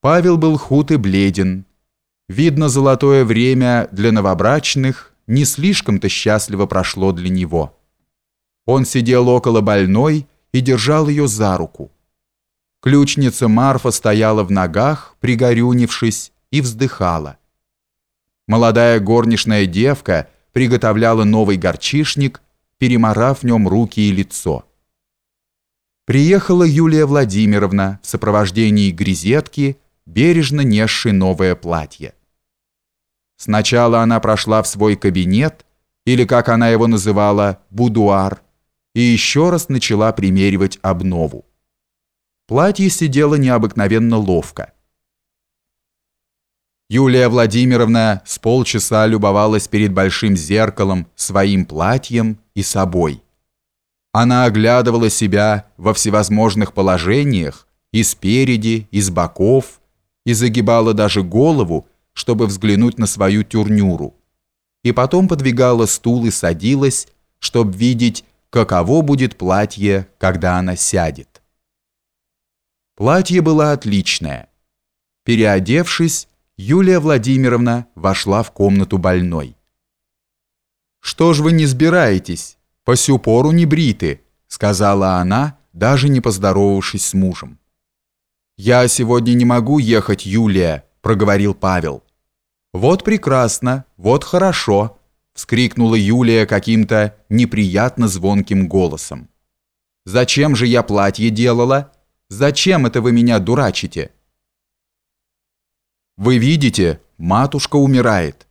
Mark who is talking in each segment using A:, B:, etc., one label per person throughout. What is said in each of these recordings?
A: Павел был худ и бледен. Видно, золотое время для новобрачных не слишком-то счастливо прошло для него. Он сидел около больной и держал ее за руку. Ключница Марфа стояла в ногах, пригорюнившись, и вздыхала. Молодая горничная девка приготовляла новый горчишник, переморав в нем руки и лицо. Приехала Юлия Владимировна в сопровождении грезетки, бережно несшей новое платье. Сначала она прошла в свой кабинет, или, как она его называла, будуар, и еще раз начала примеривать обнову. Платье сидело необыкновенно ловко. Юлия Владимировна с полчаса любовалась перед большим зеркалом своим платьем и собой. Она оглядывала себя во всевозможных положениях, и спереди, и с боков, и загибала даже голову, чтобы взглянуть на свою тюрнюру. И потом подвигала стул и садилась, чтобы видеть, каково будет платье, когда она сядет. Платье было отличное. Переодевшись, Юлия Владимировна вошла в комнату больной. «Что ж вы не сбираетесь? По сю пору не бриты», сказала она, даже не поздоровавшись с мужем. «Я сегодня не могу ехать, Юлия», проговорил Павел. «Вот прекрасно, вот хорошо», вскрикнула Юлия каким-то неприятно звонким голосом. «Зачем же я платье делала? Зачем это вы меня дурачите?» «Вы видите, матушка умирает.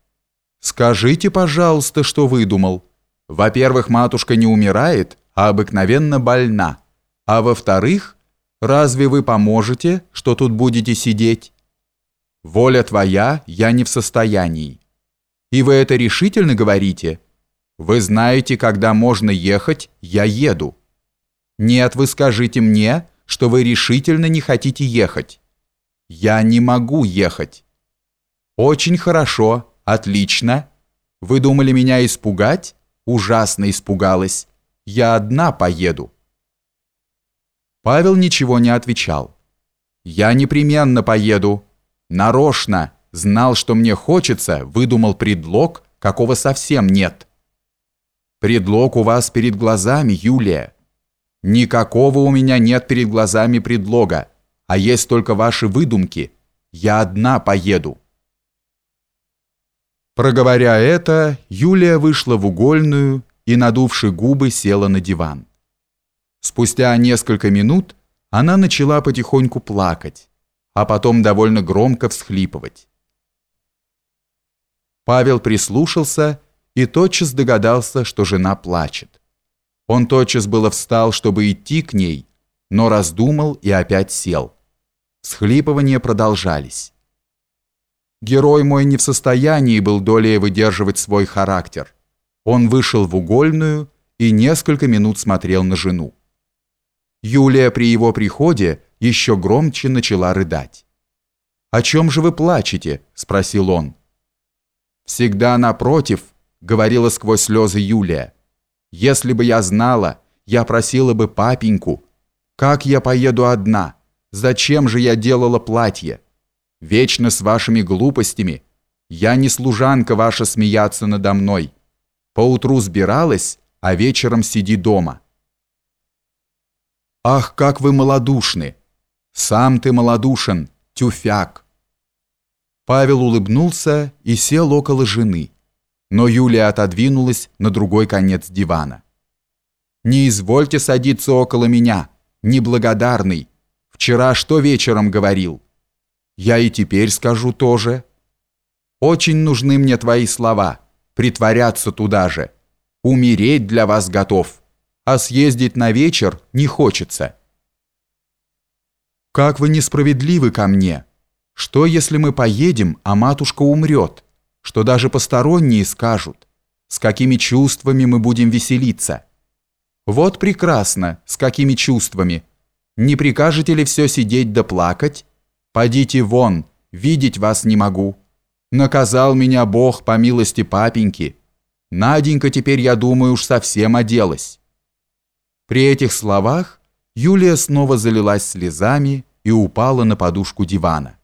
A: Скажите, пожалуйста, что выдумал. Во-первых, матушка не умирает, а обыкновенно больна. А во-вторых, Разве вы поможете, что тут будете сидеть? Воля твоя, я не в состоянии. И вы это решительно говорите? Вы знаете, когда можно ехать, я еду. Нет, вы скажите мне, что вы решительно не хотите ехать. Я не могу ехать. Очень хорошо, отлично. Вы думали меня испугать? Ужасно испугалась. Я одна поеду. Павел ничего не отвечал. «Я непременно поеду. Нарочно. Знал, что мне хочется, выдумал предлог, какого совсем нет». «Предлог у вас перед глазами, Юлия». «Никакого у меня нет перед глазами предлога, а есть только ваши выдумки. Я одна поеду». Проговоря это, Юлия вышла в угольную и, надувши губы, села на диван. Спустя несколько минут она начала потихоньку плакать, а потом довольно громко всхлипывать. Павел прислушался и тотчас догадался, что жена плачет. Он тотчас было встал, чтобы идти к ней, но раздумал и опять сел. Схлипывания продолжались. Герой мой не в состоянии был долее выдерживать свой характер. Он вышел в угольную и несколько минут смотрел на жену. Юлия при его приходе еще громче начала рыдать. «О чем же вы плачете?» – спросил он. «Всегда напротив», – говорила сквозь слезы Юлия. «Если бы я знала, я просила бы папеньку. Как я поеду одна? Зачем же я делала платье? Вечно с вашими глупостями. Я не служанка ваша смеяться надо мной. Поутру сбиралась, а вечером сиди дома». Ах, как вы малодушны! Сам ты малодушен, тюфяк!» Павел улыбнулся и сел около жены, но Юлия отодвинулась на другой конец дивана. «Не извольте садиться около меня, неблагодарный. Вчера что вечером говорил? Я и теперь скажу тоже. Очень нужны мне твои слова, притворяться туда же. Умереть для вас готов» а съездить на вечер не хочется. Как вы несправедливы ко мне. Что, если мы поедем, а матушка умрет? Что даже посторонние скажут? С какими чувствами мы будем веселиться? Вот прекрасно, с какими чувствами. Не прикажете ли все сидеть да плакать? Подите вон, видеть вас не могу. Наказал меня Бог по милости папеньки. Наденька теперь, я думаю, уж совсем оделась. При этих словах Юлия снова залилась слезами и упала на подушку дивана.